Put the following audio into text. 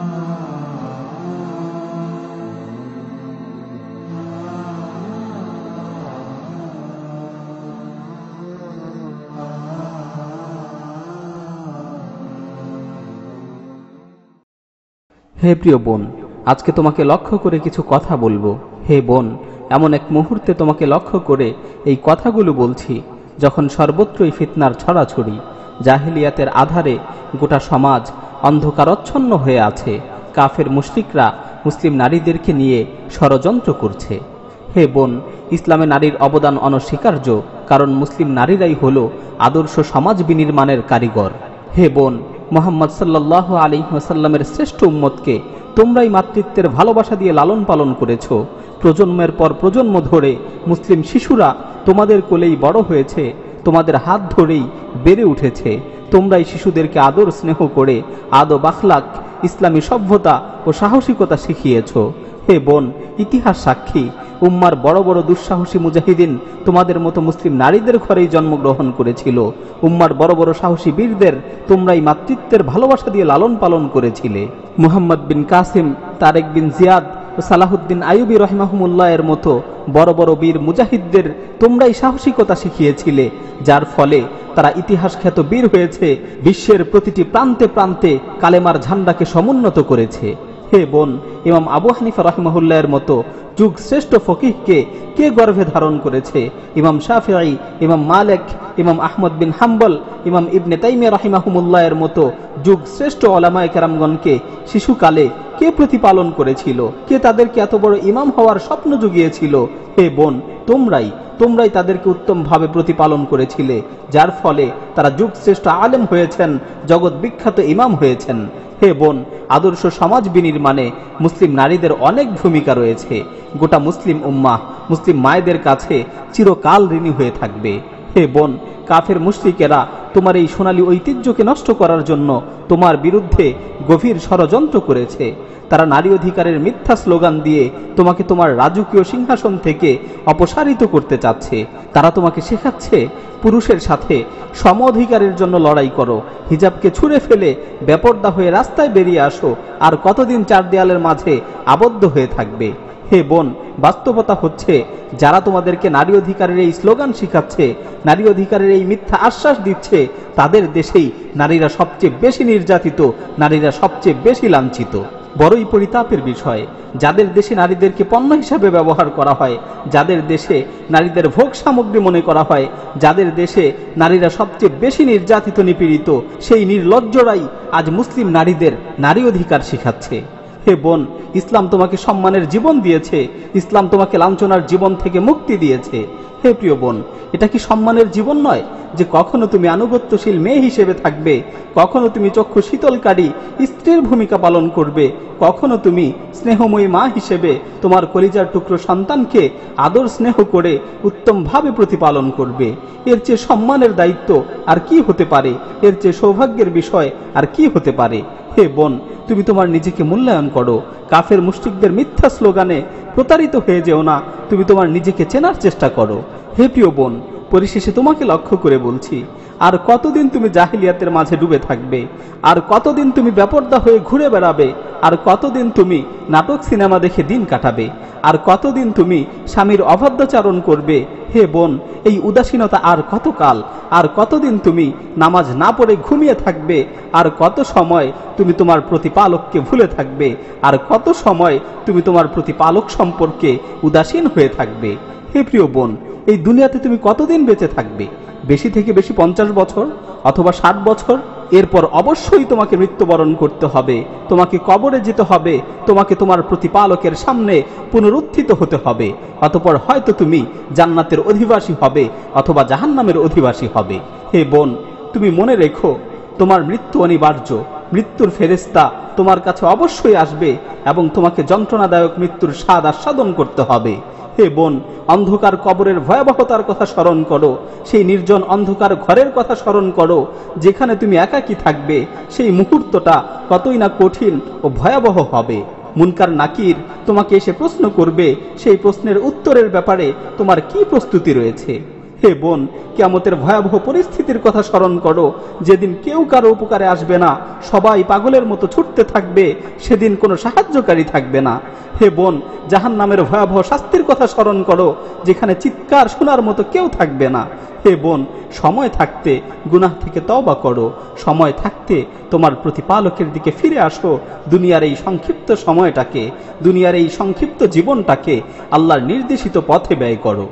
হে প্রিয় বোন, আজকে তোমাকে লক্ষ্য করে কিছু কথা বলব। হে বোন, এমন এক মুহূর্তে তোমাকে লক্ষ্য করে এই কথাগুলো বলছি, যখন সর্বত্রই ফিতনার ছড়াছড়ি, জাহিলিয়াতের আধারে গোটা সমাজ অন্ধকারচ্ছন্ন হয়ে আছে। কাফের মুশরিকরা মুসলিম নারীদেরকে নিয়ে ষড়যন্ত্র করছে। হে বোন, ইসলামে নারীর অবদান অনস্বীকার্য, কারণ মুসলিম নারীরাই হল আদর্শ সমাজ বিনির্মাণের কারিগর। হে বোন, মোহাম্মদ সাল্লাহ আলী ওসাল্লামের শ্রেষ্ঠ উম্মতকে তোমরাই মাতৃত্বের ভালোবাসা দিয়ে লালন পালন করেছ। প্রজন্মের পর প্রজন্ম ধরে মুসলিম শিশুরা তোমাদের কোলেই বড় হয়েছে। তোমাদের হাত ধরেই বেড়ে উঠেছে। তোমরাই শিশুদেরকে আদর স্নেহ করে আদো বাখলাক ইসলামী সভ্যতা ও সাহসিকতা শিখিয়েছ। হে বোন, ইতিহাস সাক্ষী, উম্মার বড় বড় দুঃসাহসী মুজাহিদিন তোমাদের মতো মুসলিম নারীদের ঘরেই জন্মগ্রহণ করেছিল। উম্মার বড় বড় সাহসী বীরদের তোমরাই মাতৃত্বের ভালোবাসা দিয়ে লালন পালন করেছিলে। Muhammad bin Qasim, Tariq bin Ziyad ও সালাহুদ্দিন আয়ুবী রহমাহমুল্লাহ এর মতো বড় বড় বীর মুজাহিদদের তোমরাই সাহসিকতা শিখিয়েছিলে, যার ফলে তারা ইতিহাস খ্যাত বীর হয়েছে, বিশ্বের প্রতিটি প্রান্তে প্রান্তে কালেমার ঝান্ডাকে সমুন্নত করেছে। হে বোন, ইমাম আবু হানিফা রহমাহুল্লাহের মতো যুগ শ্রেষ্ঠ ফকিহকে কে গর্ভে ধারণ করেছে? ইমাম শাফিআই ইমাম মালেক, ইমাম আহমদ বিন হাম্বল, ইমাম ইবনে তাইমিয়া রাহিমাহুমুল্লাহের মতো যুগ শ্রেষ্ঠ ওলামায় কেরামগণকে শিশুকালে কে প্রতিপালন করেছিল? কে তাদেরকে এত বড় ইমাম হওয়ার স্বপ্ন জুগিয়েছিল? হে বোন, তোমরাই তোমরাই তাদেরকে উত্তমভাবে প্রতিপালন করেছিলে, যার ফলে তারা যুগশ্রেষ্ঠ আলেম হয়েছেন, জগৎ বিখ্যাত ইমাম হয়েছেন। হে বোন, আদর্শ সমাজ বিনির্মাণে মুসলিম নারীদের অনেক ভূমিকা রয়েছে। গোটা মুসলিম উম্মা মুসলিম মায়েদের কাছে চিরকাল ঋণী হয়ে থাকবে। হে বোন, কাফের মুশরিকেরা তোমার এই সোনালী ঐতিহ্যকে নষ্ট করার জন্য তোমার বিরুদ্ধে গভীর ষড়যন্ত্র করেছে। তারা নারী অধিকারের মিথ্যা স্লোগান দিয়ে তোমাকে তোমার রাজকীয় সিংহাসন থেকে অপসারিত করতে চাচ্ছে। তারা তোমাকে শেখাচ্ছে, পুরুষের সাথে সম অধিকারের জন্য লড়াই করো। হিজাবকে ছুঁড়ে ফেলে বেপর্দা হয়ে রাস্তায় বেরিয়ে আসো। আর কতদিন চার দেয়ালের মাঝে আবদ্ধ হয়ে থাকবে? হে বোন, বাস্তবতা হচ্ছে, যারা তোমাদেরকে নারী অধিকারের এই স্লোগান শিখাচ্ছে, নারী অধিকারের এই মিথ্যা আশ্বাস দিচ্ছে, তাদের দেশেই নারীরা সবচেয়ে বেশি নির্যাতিত, নারীরা সবচেয়ে বেশি লাঞ্ছিত। বড়ই পরিতাপের বিষয়, যাদের দেশে নারীদেরকে পণ্য হিসাবে ব্যবহার করা হয়, যাদের দেশে নারীদের ভোগ সামগ্রী মনে করা হয়, যাদের দেশে নারীরা সবচেয়ে বেশি নির্যাতিত, নিপীড়িত, সেই নির্লজ্জরাই আজ মুসলিম নারীদের নারী অধিকার শিখাচ্ছে। হে বোন, ইসলাম তোমাকে সম্মানের জীবন দিয়েছে, ইসলাম তোমাকে লাঞ্ছনার জীবন থেকে মুক্তি দিয়েছে। হে প্রিয় বোন, এটা কি সম্মানের জীবন নয় যে কখনো তুমি আনুগত্যশীল মেয়ে হিসেবে থাকবে, কখনো তুমি চক্ষু শীতলকারী, স্ত্রীর ভূমিকা পালন করবে, কখনো তুমি স্নেহময়ী মা হিসেবে তোমার কলিজার টুকরো সন্তানকে আদর স্নেহ করে উত্তমভাবে প্রতিপালন করবে। এর চেয়ে সম্মানের দায়িত্ব আর কি হতে পারে? এর চেয়ে সৌভাগ্যের বিষয় আর কি হতে পারে? হে বোন, তুমি তোমার নিজেকে মূল্যায়ন করো। কাফের মুষ্টিকদের মিথ্যা স্লোগানে প্রতারিত হয়ে যেও না, তুমি তোমার নিজেকে চেনার চেষ্টা করো। হে প্রিয় বোন পরিশেষে তোমাকে লক্ষ্য করে বলছি, আর কতদিন তুমি জাহিলিয়াতের মাঝে ডুবে থাকবে? আর কতদিন তুমি ব্যাপর্দা হয়ে ঘুরে বেড়াবে? আর কতদিন তুমি নাটক সিনেমা দেখে দিন কাটাবে? আর কতদিন তুমি স্বামীর অবাধ্যাচারণ করবে? হে বোন, এই উদাসীনতা আর কতকাল? আর কতদিন তুমি নামাজ না পড়ে ঘুমিয়ে থাকবে? আর কত সময় তুমি তোমার প্রতিপালককে ভুলে থাকবে? আর কত সময় তুমি তোমার প্রতিপালক সম্পর্কে উদাসীন হয়ে থাকবে? হে প্রিয় বোন এই দুনিয়াতে তুমি কতদিন বেঁচে থাকবে? বেশি থেকে বেশি পঞ্চাশ বছর অথবা ষাট বছর? এরপর অবশ্যই তোমাকে মৃত্যুবরণ করতে হবে, তোমাকে কবরে যেতে হবে, তোমাকে তোমার প্রতিপালকের সামনে পুনরুত্থিত হতে হবে। অতপর হয়তো তুমি জান্নাতের অধিবাসী হবে অথবা জাহান্নামের অধিবাসী হবে। হে বোন, তুমি মনে রেখো, তোমার মৃত্যু অনিবার্য। মৃত্যুর ফেরেস্তা তোমার কাছে অবশ্যই আসবে এবং তোমাকে যন্ত্রণাদায়ক মৃত্যুর স্বাদ আস্বাদন করতে হবে। হে বোন, অন্ধকার কবরের ভয়াবহতার কথা স্মরণ করো। সেই নির্জন অন্ধকার ঘরের কথা স্মরণ করো, যেখানে তুমি একাকি থাকবে। সেই মুহূর্তটা কতই না কঠিন ও ভয়াবহ হবে। মুনকার নাকির তোমাকে এসে প্রশ্ন করবে, সেই প্রশ্নের উত্তরের ব্যাপারে তোমার কি প্রস্তুতি রয়েছে? হে বোন কেমতের ভয়াবহ পরিস্থিতির কথা স্মরণ করো। যেদিন কেউ কারও উপকারে আসবে না, সবাই পাগলের মতো ছুটতে থাকবে, সেদিন কোনো সাহায্যকারী থাকবে না। হে বোন জাহান নামের ভয়াবহ শাস্তির কথা স্মরণ করো, যেখানে চিৎকার শোনার মতো কেউ থাকবে না। হে বোন, সময় থাকতে গুনাহ থেকে তওবা করো। সময় থাকতে তোমার প্রতিপালকের দিকে ফিরে আসো। দুনিয়ার এই সংক্ষিপ্ত সময়টাকে, দুনিয়ার এই সংক্ষিপ্ত জীবনটাকে আল্লাহর নির্দেশিত পথে ব্যয় করো।